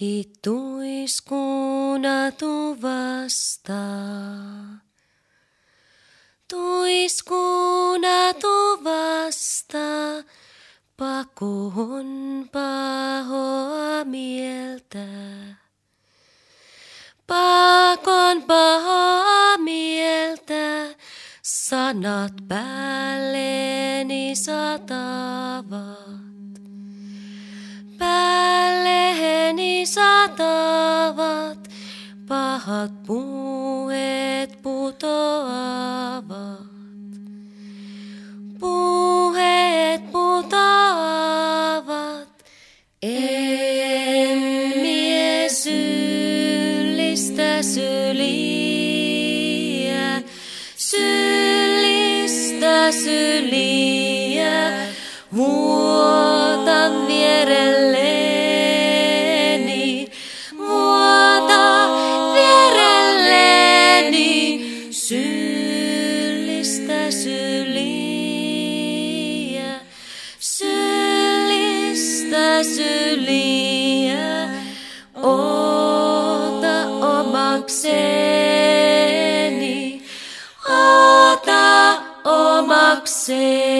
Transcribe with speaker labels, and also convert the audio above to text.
Speaker 1: Lähituiskuna tu vastaa. Tuiskuna tu vastaa, pakuhon pahoa mieltä. Pakon pahoa mieltä, sanat päälleni satavat. pahad puued pudoavad. puued pudoavad. Emmi sülista süliä, sülista süliä. Muu pääsy ota omakseni, ota omakseni.